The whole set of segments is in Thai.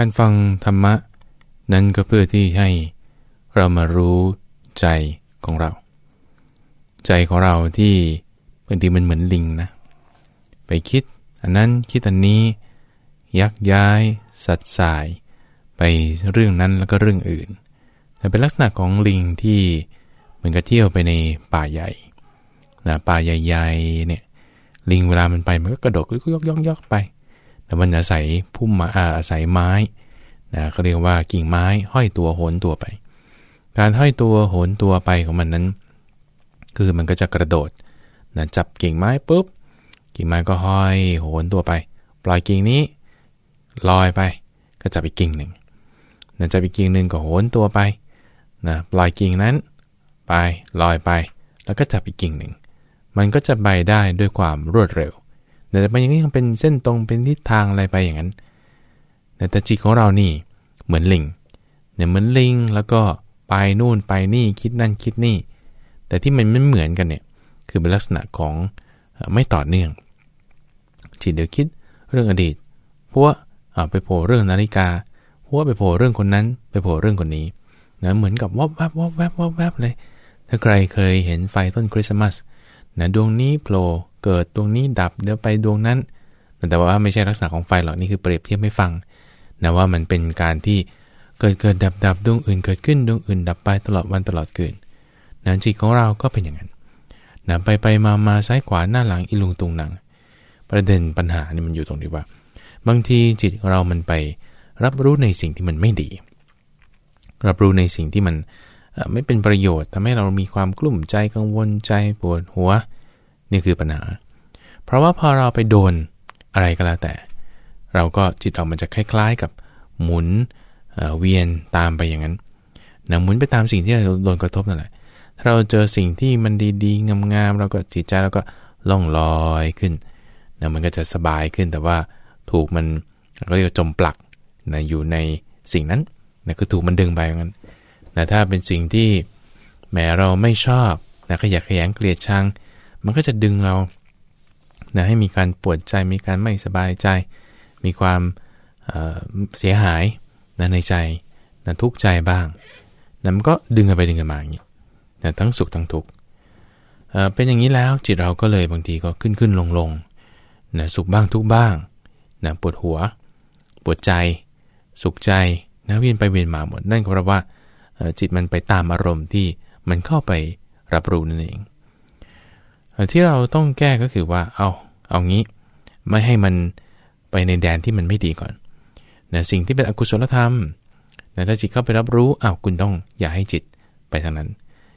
การฟังธรรมะ นั้นก็เพื่อที่ให้เรามารู้ใจของเรา ใจของเราที่บางทีมันเหมือนลิงนะ ไปคิดอันนั้นคิดอันนี้ ยักย้าย สัดสาย ไปเรื่องนั้นแล้วก็เรื่องอื่น แต่เป็นลักษณะของลิงที่เหมือนกับเที่ยวไปในป่าใหญ่นะป่าใหญ่ๆเนี่ยลิงเวลามันไปมันก็กระโดดก็ยกย่องยอกไป แต่มันอาศัยพุ่มมาอาศัยไม้นะเขาเรียกว่ากิ่งไม้ห้อยตัวโหนตัวไป การห้อยตัวโหนตัวไปของมันนั้น คือมันก็จะกระโดดนะจับกิ่งไม้ปุ๊บ กิ่งไม้ก็ห้อยโหนตัวไป ปล่อยกิ่งนี้ลอยไป ก็จับอีกกิ่งหนึ่งนะจับอีกกิ่งหนึ่งก็โหนตัวไปนะปล่อยกิ่งนั้น ไปลอยไป แล้วก็จับอีกกิ่งหนึ่ง มันก็จะไปได้ด้วยความรวดเร็ว แต่มันยังยังเป็นเส้นตรงเป็นทิศทางอะไรไปอย่างนั้น แต่จิตของเรานี่เหมือนลิงเนี่ยเหมือนลิงแล้วก็ไปนู่นไปนี่คิดนั่นคิดนี่ แต่ที่มันไม่เหมือนกันเนี่ยคือเป็นลักษณะของไม่ต่อเนื่อง จิตเดี๋ยวคิดเรื่องอดีตเพราะว่าไปโผล่เรื่องนาฬิกาเพราะว่าไปโผล่เรื่องคนนั้น ไปโผล่เรื่องคนนี้นะเหมือนกับวบวับวบแวบวบแวบเลย ถ้าใครเคยเห็นไฟต้นคริสต์มาสนะดวงนี้โผล่ เกิดดวงนี้ดับเดี๋ยวไปดวงนั้น แต่ว่าไม่ใช่ลักษณะของไฟหรอกนี่คือเปรียบเทียบให้ฟังนะว่ามันเป็นการที่เกิดเกิดดับดับดวงอื่นเกิดขึ้นดวงอื่น ดับไปตลอดวันตลอดคืนนะจิตของเราก็เป็นอย่างนั้นนะไปไปมามาซ้ายขวาหน้าหลังอีลุงตุงหนัง ประเด็นปัญหานี่มันอยู่ตรงที่ว่า บางทีจิตเรามันไปรับรู้ในสิ่งที่มันไม่ดี รับรู้ในสิ่งที่มันไม่เป็นประโยชน์ทำให้เรามีความกลุ่มใจกังวลใจปวดหัว นี่คือปัญหา เพราะว่าพอเราไปโดนอะไรก็แล้วแต่ เราก็จิตเรามันจะคล้าย ๆกับหมุนเวียนตามไปอย่างนั้นนะหมุนไปตามสิ่งที่เราโดนกระทบนั่นแหละถ้าเราเจอสิ่งที่มันดีๆ งามๆเราก็จิตใจเราก็ล่องลอยขึ้นนะมันก็จะสบายขึ้นแต่ว่าถูกมันก็เรียกจมปลักนะอยู่ในสิ่งนั้นนะคือถูกมันดึงไปอย่างนั้นแต่ถ้าเป็นสิ่งที่แม้เราไม่ชอบนะขยะแขยงเกลียดชัง มันก็จะดึงเรานะให้มีการปวดใจมีการไม่สบายใจ มีความเเสียหายนะในใจนะทุกข์ใจบ้างนะมันก็ดึงกันไปดึงกันมาอย่างนี้นะทั้งสุขทั้งทุกข์เป็นอย่างนี้แล้วจิตเราก็เลยบางทีก็ขึ้นขึ้นลงลงนะสุขบ้างทุกบ้างนะปวดหัว ปวดใจ สุขใจนะเวียนไปเวียนมาหมดนั่นก็เพราะว่าจิตมันไปตามอารมณ์ที่มันเข้าไปรับรู้นั่นเอง ที่เราต้องแก้ก็คือว่าเอาเอางี้ ไม่ให้มันไปในแดนที่มันไม่ดีก่อนนะสิ่งที่เป็นอกุศลธรรมนะถ้าจิตเข้าไปรับรู้อ้าวคุณต้องอย่าให้จิตไปทางนั้น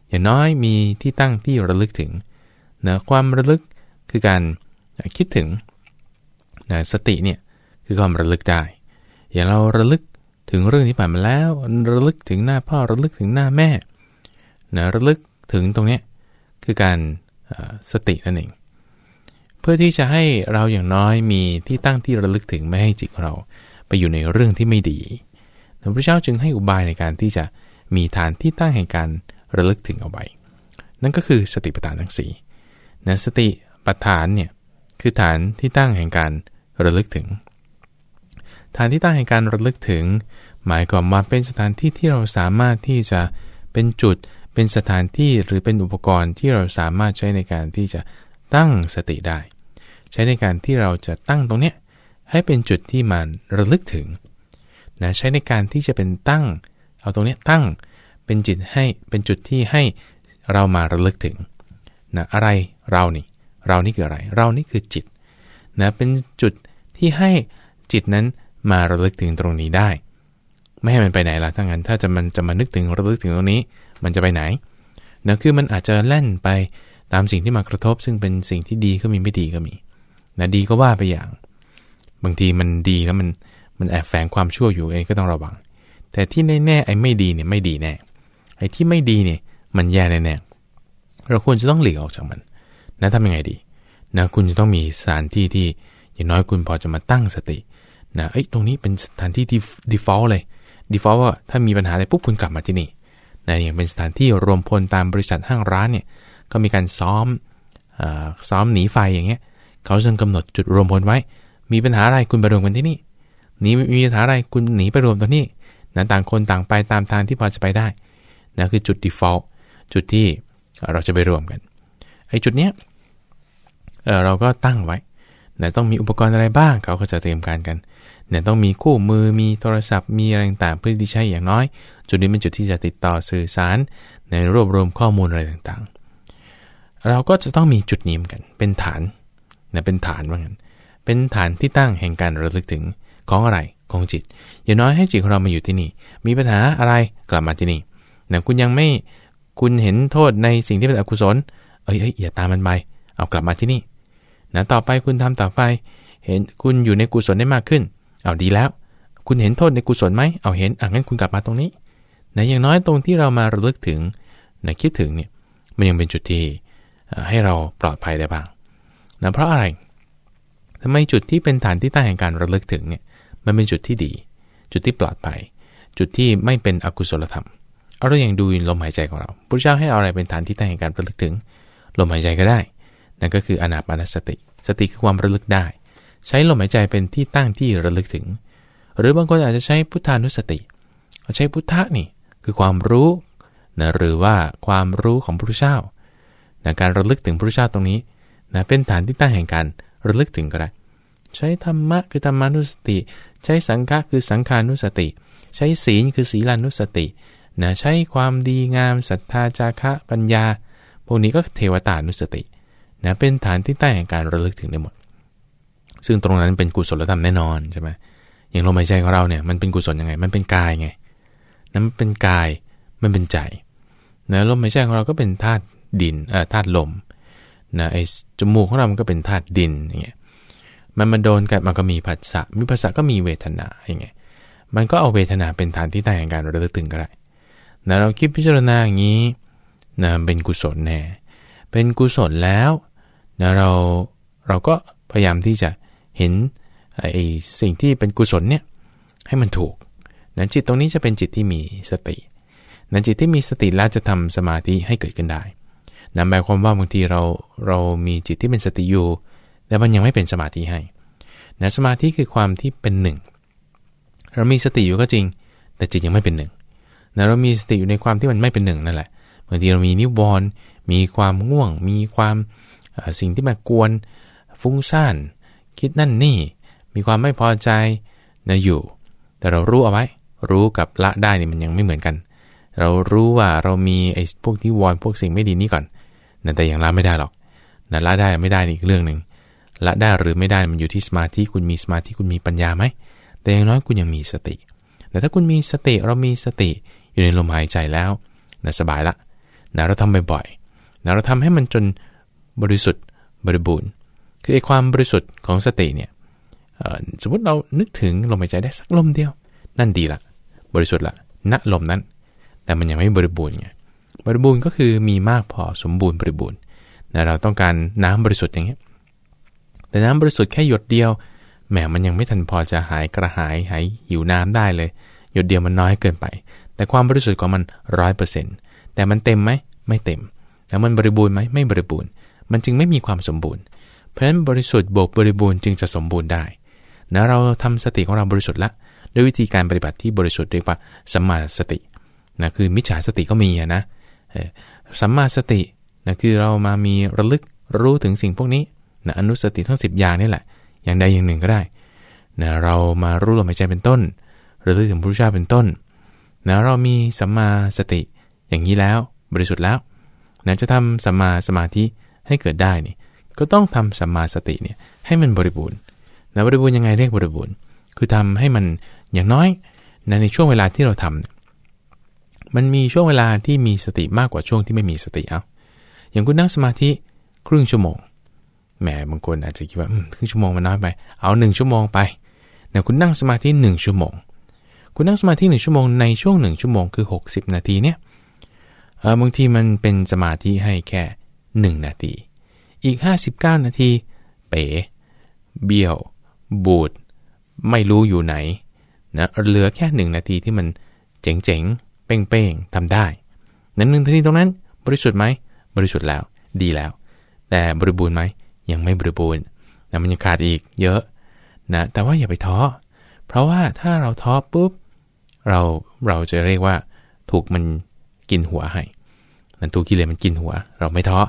อย่างน้อยมีที่ตั้งที่ระลึกถึงนะความระลึกคือการคิดถึงนะสติเนี่ยคือความระลึกได้ อย่างเราระลึกถึงเรื่องที่ผ่านมาแล้ว ระลึกถึงหน้าพ่อระลึกถึงหน้าแม่นะระลึกถึงตรงนี้คือการ สตินั่นเอง เพื่อที่จะให้เราอย่างน้อยมีที่ตั้งที่ระลึกถึงไม่ให้จิตเราไปอยู่ในเรื่องที่ไม่ดีพระพุทธเจ้าจึงให้อุบายในการที่จะมีฐานที่ตั้งแห่งการระลึกถึงเอาไว้ นั่นก็คือสติปัฏฐานทั้งสี่นะสติปัฏฐานเนี่ยคือฐานที่ตั้งแห่งการระลึกถึง ฐานที่ตั้งแห่งการระลึกถึง หมายความว่าเป็นสถานที่ที่เราสามารถที่จะเป็นจุด เป็นสถานที่หรือเป็นอุปกรณ์ที่เราสามารถใช้ในการที่จะตั้งสติได้ ใช้ในการที่เราจะตั้งตรงเนี้ยให้เป็นจุดที่มันระลึกถึงนะใช้ในการที่จะเป็นตั้ง เอาตรงเนี้ยตั้งเป็นจิตให้เป็นจุดที่ให้เรามาระลึกถึงนะอะไรเรานี่ เรานี่คืออะไร เรานี่คือจิตนะเป็นจุดที่ให้จิตนั้นมาระลึกถึงตรงนี้ได้ ไม่ให้มันไปไหนล่ะถ้างั้นถ้าจะมันจะมานึกถึงระลึกถึงตรงนี้ มันจะไปไหนนะคือมันอาจจะแล่นไปตามสิ่งที่มากระทบ ซึ่งเป็นสิ่งที่ดีก็มีไม่ดีก็มีนะดีก็ว่าไปอย่าง บางทีมันดีแล้วมันมันแอบแฝงความชั่วอยู่เองก็ต้องระวัง แต่ที่แน่ๆไอ้ไม่ดีเนี่ยไม่ดีแน่ไอ้ที่ไม่ดีเนี่ยมันแย่แน่ๆเราควรจะต้องหลีกออกจากมันนะทำยังไงดีนะคุณจะต้องมีสถานที่ที่อย่างน้อยคุณพอจะมาตั้งสตินะเอ้ยตรงนี้เป็นสถานที่ที่ default เลย default ว่าถ้ามีปัญหาอะไรปุ๊บคุณกลับมาที่นี่ นะอย่างเป็นสถานที่รวมพลตามบริษัทห้างร้านเนี่ยก็มีการซ้อมอซ้อมหนีไฟอย่างเงี้ยเขาจะกำหนดจุดรวมพลไว้ มีปัญหาอะไรคุณไปรวมกันที่นี่หนีมีปัญหาอะไรคุณหนีไปรวมตรงนี้นะต่างคนต่างไปตามทางที่พอจะไปได้นะคือจุด default จุดที่เราจะไปรวมกันไอ้จุดเนี้ยเเราก็ตั้งไว้นะต้องมีอุปกรณ์อะไรบ้างเขาก็จะเตรียมการกันเนี่ยต้องมีคู่มือมีโทรศัพท์มีอะไรต่างเพื่อที่ใช้อย่างน้อย จุดนี้เป็นจุดที่จะติดต่อสื่อสาร ในรวบรวมข้อมูลอะไรต่างๆ เราก็จะต้องมีจุดนี้เหมือนกัน เป็นฐานนี่ยเป็นฐานว่างั้น เป็นฐานที่ตั้งแห่งการระลึกถึงของอะไรของจิต อย่างน้อยให้จิตของเรามาอยู่ที่นี่ มีปัญหาอะไรกลับมาที่นี่นะคุณยังไม่คุณเห็นโทษในสิ่งที่เป็นอกุศล เอ้ยเอ้ยอย่าตามมันไปเอากลับมาที่นี่นะต่อไปคุณทำต่อไป เห็นคุณอยู่ในกุศลได้มากขึ้น เอาดีแล้ว คุณเห็นโทษในกุศลไหมเอาเห็นอะงั้นคุณกลับมาตรงนี้ นะอย่างน้อยตรงที่เรามาระลึกถึงนะคิดถึงเนี่ยมันยังเป็นจุดที่ให้เราปลอดภัยได้บ้างนะเพราะอะไรทำไมจุดที่เป็นฐานที่ตั้งแห่งการระลึกถึงเนี่ยมันเป็นจุดที่ดี จุดที่ปลอดภัย จุดที่ไม่เป็นอกุศลธรรมเอาเราอย่างดูลมหายใจของเราพระเจ้าให้อาอะไรเป็นฐานที่ตั้งแห่งการระลึกถึง ลมหายใจก็ได้ นั่นก็คืออนาปานสติ สติคือความระลึกได้ ใช้ลมหายใจเป็นที่ตั้งที่ระลึกถึง หรือบางคนอาจจะใช้พุทธานุสติ ใช้พุทธะนี่ คือความรู้นะหรือว่าความรู้ของพระพุทธเจ้านะการระลึกถึงพระพุทธเจ้าตรงนี้นะเป็นฐานที่ตั้งแห่งการระลึกถึงก็ได้ ใช้ธรรมะคือธรรมานุสติ ใช้สังฆะคือสังขานุสติ ใช้ศีลคือศีลานุสตินะใช้ความดีงามศรัทธาจาคะปัญญา พวกนี้ก็เทวตานุสตินะเป็นฐานที่ตั้งแห่งการระลึกถึงได้หมด ซึ่งตรงนั้นเป็นกุศลธรรมแน่นอนใช่ไหมอย่างลมหายใจของเราเนี่ยมันเป็นกุศลยังไง มันเป็นกายไง นั้นเป็นกายมันเป็นใจนะลมหายใจของเราก็เป็นธาตุดินเอ่อธาตุลมนะไอจมูกของเรามันก็เป็นธาตุดินอย่างเงี้ยมันมาโดนกันมันก็มีผัสสะมีผัสสะก็มีเวทนาอย่างเงี้ยมันก็เอาเวทนาเป็นฐานที่ตั้งแห่งการระลึกถึงก็ได้นะเราคิดพิจารณาอย่างนี้นะเป็นกุศลแน่เป็นกุศลแล้วนะเราเราก็พยายามที่จะเห็นไอ้สิ่งที่เป็นกุศลเนี่ยให้มันถูก นะจิตตรงนี้จะเป็นจิตที่มีสตินะจิตที่มีสติแล้วจะทำสมาธิให้เกิดขึ้นได้นะหมายความว่าบางทีเราเรามีจิตที่เป็นสติอยู่ แต่มันยังไม่เป็นสมาธิให้นะสมาธิคือความที่เป็นหนึ่ง เรามีสติอยู่ก็จริง แต่จิตยังไม่เป็นหนึ่งนะเรามีสติอยู่ในความที่มันไม่เป็นหนึ่งนั่นแหละบางทีเรามีนิวรณ์มีความง่วง มีความสิ่งที่มากวน ฟุ้งซ่าน คิดนั่นนี่ มีความไม่พอใจนะอยู่ แต่เรารู้เอาไว้ รู้กับละได้นี่มันยังไม่เหมือนกัน เรารู้ว่าเรามีไอ้พวกที่วอนพวกสิ่งไม่ดีนี้ก่อนนะแต่ยังละไม่ได้หรอกนะละได้ไม่ได้อีกเรื่องหนึ่งละได้หรือไม่ได้มันอยู่ที่สมาธิคุณมีสมาธิคุณมีปัญญาไหมแต่อย่างน้อยคุณยังมีสติ แต่ถ้าคุณมีสติเรามีสติอยู่ในลมหายใจแล้วนะสบายละนะเราทำบ่อยๆนะเราทำให้มันจนบริสุทธิ์บริบูรณ์ คือไอ้ความบริสุทธิ์ของสติเนี่ยสมมติเรานึกถึงลมหายใจได้สักลมเดียว นั่นดีละ บริสุทธิ์ละณลมนั้น แต่มันยังไม่บริบูรณ์ไงบริบูรณ์ก็คือมีมากพอสมบูรณ์บริบูรณ์นะเราต้องการน้ำบริสุทธิ์อย่างเงี้ยแต่น้ำบริสุทธิ์แค่หยดเดียวแหมมันยังไม่ทันพอจะหายกระหายหายหิวน้ำได้เลย หยดเดียวมันน้อยเกินไป แต่ความบริสุทธิ์ของมันร้อยเปอร์เซ็นต์แต่มันเต็มไหมไม่เต็มแล้วมันบริบูรณ์ไหมไม่บริบูรณ์ มันจึงไม่มีความสมบูรณ์ เพราะฉะนั้นบริสุทธิ์บวกบริบูรณ์จึงจะสมบูรณ์ได้นะเราทำสติของเราบริสุทธิ์ละ ด้วยวิธีการปฏิบัติที่บริสุทธิ์เรียกว่าสัมมาสตินะคือมิจฉาสติก็มีนะสัมมาสตินะคือเรามามีระลึกรู้ถึงสิ่งพวกนี้นะอนุสติทั้ง 10 อย่างนี่แหละ อย่างใดอย่างหนึ่งก็ได้นะเรามารู้ลมหายใจเป็นต้นระลึกถึงพระเจ้าเป็นต้นนะเรามีสัมมาสติอย่างนี้แล้วบริสุทธิ์แล้วนะจะทำสัมมาสมาธิให้เกิดได้นี่ก็ต้องทำสัมมาสติเนี่ยให้มันบริบูรณ์นะบริบูรณ์ยังไงเรียกบริบูรณ์ คือทำให้มัน อย่างน้อยนะในช่วงเวลาที่เราทำมันมีช่วงเวลาที่มีสติมากกว่าช่วงที่ไม่มีสติเอาอย่างคุณนั่งสมาธิครึ่งชั่วโมงแหมบางคนอาจจะคิดว่าครึ่งชั่วโมงมันน้อยไป เอาหนึ่งชั่วโมงไปแต่คุณนั่งสมาธิหนึ่งชั่วโมง คุณนั่งสมาธิหนึ่งชั่วโมงในช่วงหนึ่งชั่วโมงคือ 60 นาทีเนี่ยเออบางทีมันเป็นสมาธิให้แค่ 1 นาที อีก 59 นาที เป๋ เบี้ยว บูด ไม่รู้อยู่ไหน นะเหลือแค่1นาทีที่มันเจ๋งๆ เป้งๆทำได้ นั้นหนึ่งนาทีตรงนั้น บริสุทธิ์ไหม บริสุทธิ์แล้ว ดีแล้ว แต่บริบูรณ์ไหม ยังไม่บริบูรณ์นะมันยังขาดอีกเยอะนะแต่ว่าอย่าไปท้อ เพราะว่าถ้าเราท้อปุ๊บ เราเราจะเรียกว่า ถูกมันกินหัวให้นั่นถูกกิเลสมันกินหัว เราไม่ท้อ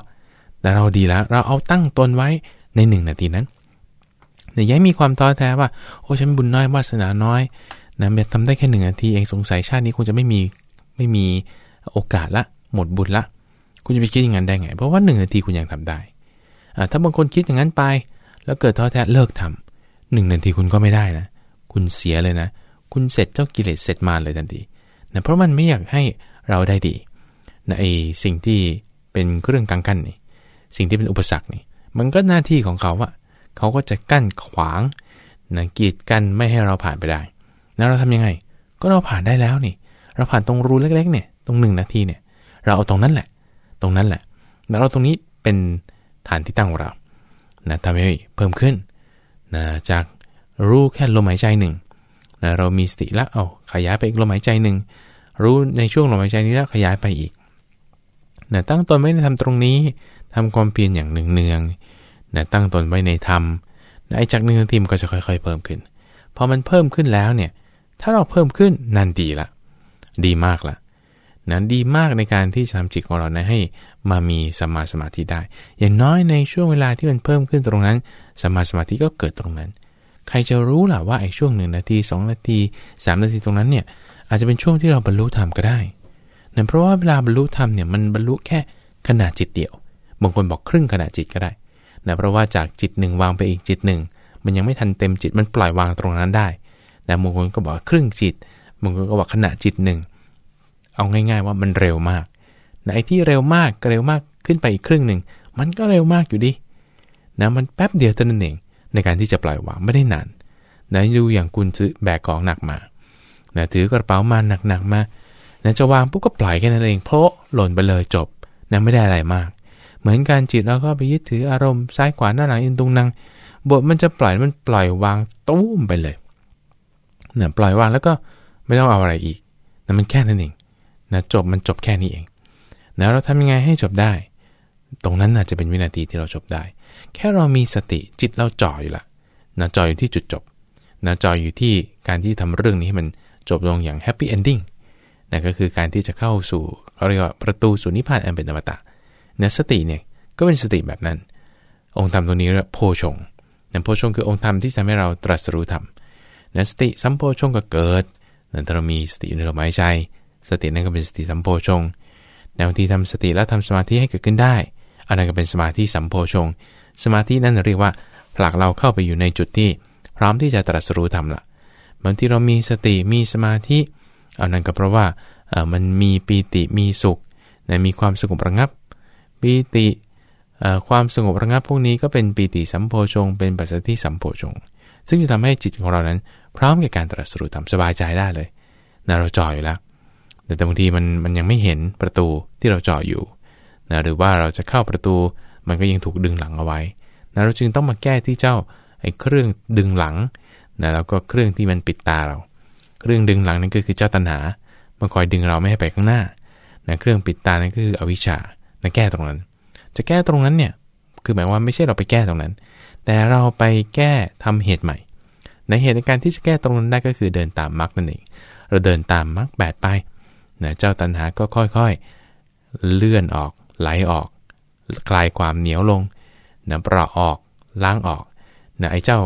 แต่เราดีแล้ว เราเอาตั้งตนไว้ในหนึ่งนาทีนั้น เนี่ยย้ายมีความท้อแท้ว่า โอ้ฉันบุญน้อยวาสนาน้อยนะเบทำได้แค่หนึ่งนาทีเองสงสัยชาตินี้คงจะไม่มีไม่มีโอกาสละหมดบุญละ คุณจะไปคิดอย่างนั้นได้ไง เพราะว่าหนึ่งนาทีคุณยังทำได้ถ้าบางคนคิดอย่างนั้นไป แล้วเกิดท้อแท้เลิกทำหนึ่งนาทีคุณก็ไม่ได้นะ คุณเสียเลยนะ คุณเสร็จเจ้ากิเลสเสร็จมาเลยทันทีนะเพราะมันไม่อยากให้เราได้ดีนะไอสิ่งที่เป็นเครื่องกังกั้นนี่สิ่งที่เป็นอุปสรรคนี่มันก็หน้าที่ของเขาอะ เขาก็จะกั้นขวางนะกีดกันไม่ให้เราผ่านไปได้ แล้วเราทำยังไง ก็เราผ่านได้แล้วนี่ เราผ่านตรงรูเล็กๆเนี่ย ตรงหนึ่งนาทีเนี่ย เราเอาตรงนั้นแหละ ตรงนั้นแหละ แล้วเราตรงนี้เป็นฐานที่ตั้งของเรา นะทำให้เพิ่มขึ้นนะจากรู้แค่ลมหายใจหนึ่งนะเรามีสติแล้วเอาขยายไปอีกลมหายใจหนึ่ง รู้ในช่วงลมหายใจนี้แล้วขยายไปอีกนะตั้งตนไว้ในทำตรงนี้ทำความเพียรอย่างหนึ่งเนือง นะตั้งตนไว้ในธรรมนะไอ้จากหนึ่งนาทีมันก็จะค่อย ๆ เพิ่มขึ้น พอมันเพิ่มขึ้นแล้วเนี่ย ถ้าเราเพิ่มขึ้นนั่นดีละ ดีมากละนั้นดีมากในการที่จะทำจิตของเรานะให้มามีสมาสมาธิได้ อย่างน้อยในช่วงเวลาที่มันเพิ่มขึ้นตรงนั้นสมาสมาธิก็เกิดตรงนั้น ใครจะรู้ล่ะว่าไอ้ช่วงหนึ่งนาทีสองนาทีสามนาทีตรงนั้นเนี่ยอาจจะเป็นช่วงที่เราบรรลุธรรมก็ได้เนื่องเพราะว่าเวลาบรรลุธรรมเนี่ยมันบรรลุแค่ขนาดจิตเดียว บางคนบอกครึ่งขนาดจิตก็ได้ นะเพราะว่าจากจิตหนึ่งวางไปอีกจิตหนึ่ง มันยังไม่ทันเต็มจิตมันปล่อยวางตรงนั้นได้แต่บางคนก็บอกครึ่งจิตบางคนก็บอกขณะจิตหนึ่งเอาง่าย ๆ ว่ามันเร็วมากนะไอ้ที่เร็วมากก็เร็วมากขึ้นไปอีกครึ่งหนึ่งมันก็เร็วมากอยู่ดินะมันแป๊บเดียวเท่านั้นเองในการที่จะปล่อยวางไม่ได้นานนะดูอย่างคุณซื้อแบกของหนักมานะถือกระเป๋ามาหนักๆมานะจะวางปุ๊บก็ปล่อยแค่นั้นเองเพราะหล่นไปเลยจบนะไม่ได้อะไรมาก เหมือนการจิตเราก็ไปยึดถืออารมณ์ซ้ายขวาหน้าหลังอินตรงนังบทมันจะปล่อยมันปล่อยวางตุ้มไปเลยเนี่ยปล่อยวางแล้วก็ไม่ต้องเอาอะไรอีกนะมันแค่นั้นเองนะจบมันจบแค่นี้เองนะเราทำยังไงให้จบได้ ตรงนั้นอาจจะเป็นวินาทีที่เราจบได้ แค่เรามีสติจิตเราจ่ออยู่ละนะจ่ออยู่ที่จุดจบนะจ่ออยู่ที่การที่ทำเรื่องนี้ให้มันจบลงอย่าง happy ending นะก็คือการที่จะเข้าสู่เขาเรียกว่าประตูสู่นิพพานอันเป็นอมตะ นสติเนี่ยก็เป็นสติแบบนั้น องค์ธรรมตรงนี้เรียกโพชฌงค์นะโพชงคือองค์ธรรมที่ทำให้เราตรัสรู้ธรรมนสติสัมโพชงก็เกิดนั่นถ้าเรามีสติในลมหายใจ สตินั่นก็เป็นสติสัมโพชงแนวที่ทำสติแล้วทำสมาธิให้เกิดขึ้นได้อันนั้นก็เป็นสมาธิสัมโพชง สมาธินั่นเรียกว่าผลักเราเข้าไปอยู่ในจุดที่ พร้อมที่จะตรัสรู้ธรรมละบางที่เรามีสติมีสมาธิเอานั้นก็เพราะว่ามันมีปีติมีสุขนะมีความสงบระงับ ปีติความสงบระงับพวกนี้ก็เป็นปีติสัมโพชง เป็นปัสสติสัมโพชง ซึ่งจะทำให้จิตของเรานั้น พร้อมกับการตรัสรู้ทำสบายใจได้เลยนะเราจ่ออยู่แล้ว แต่บางทีมันมันยังไม่เห็นประตูที่เราจ่ออยู่นะหรือว่าเราจะเข้าประตูมันก็ยังถูกดึงหลังเอาไว้นะเราจึงต้องมาแก้ที่เจ้าไอ้เครื่องดึงหลังนะแล้วก็เครื่องที่มันปิดตาเรา เครื่องดึงหลังนั่นก็คือเจ้าตัณหามันคอยดึงเราไม่ให้ไปข้างหน้านะเครื่องปิดตานั่นก็คืออวิชชา นะแก้ตรงนั้น จะแก้ตรงนั้นเนี่ยคือหมายว่าไม่ใช่เราไปแก้ตรงนั้น แต่เราไปแก้ทำเหตุใหม่ ในเหตุในการที่จะแก้ตรงนั้นได้ก็คือเดินตามมรรคนั่นเองเราเดินตามมรรคแปดไปนะเจ้าตัณหาก็ค่อยๆ เลื่อนออก ไหลออก คลายความเหนียวลงนะเปราะออกล้างออกนะไอ้เจ้า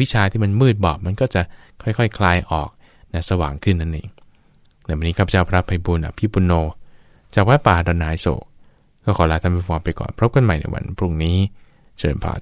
วิชาที่มันมืดบอดมันก็จะค่อยๆคคลายออกนะสว่างขึ้นนั่นเองในวันนี้ครับเจ้าพระภัยบุญอภิปุโน จากวัดป่าดอนนายโศก ก็ขอลาท่านผู้ฟังไปก่อนพบกันใหม่ในวันพรุ่งนี้เชิญผ่าน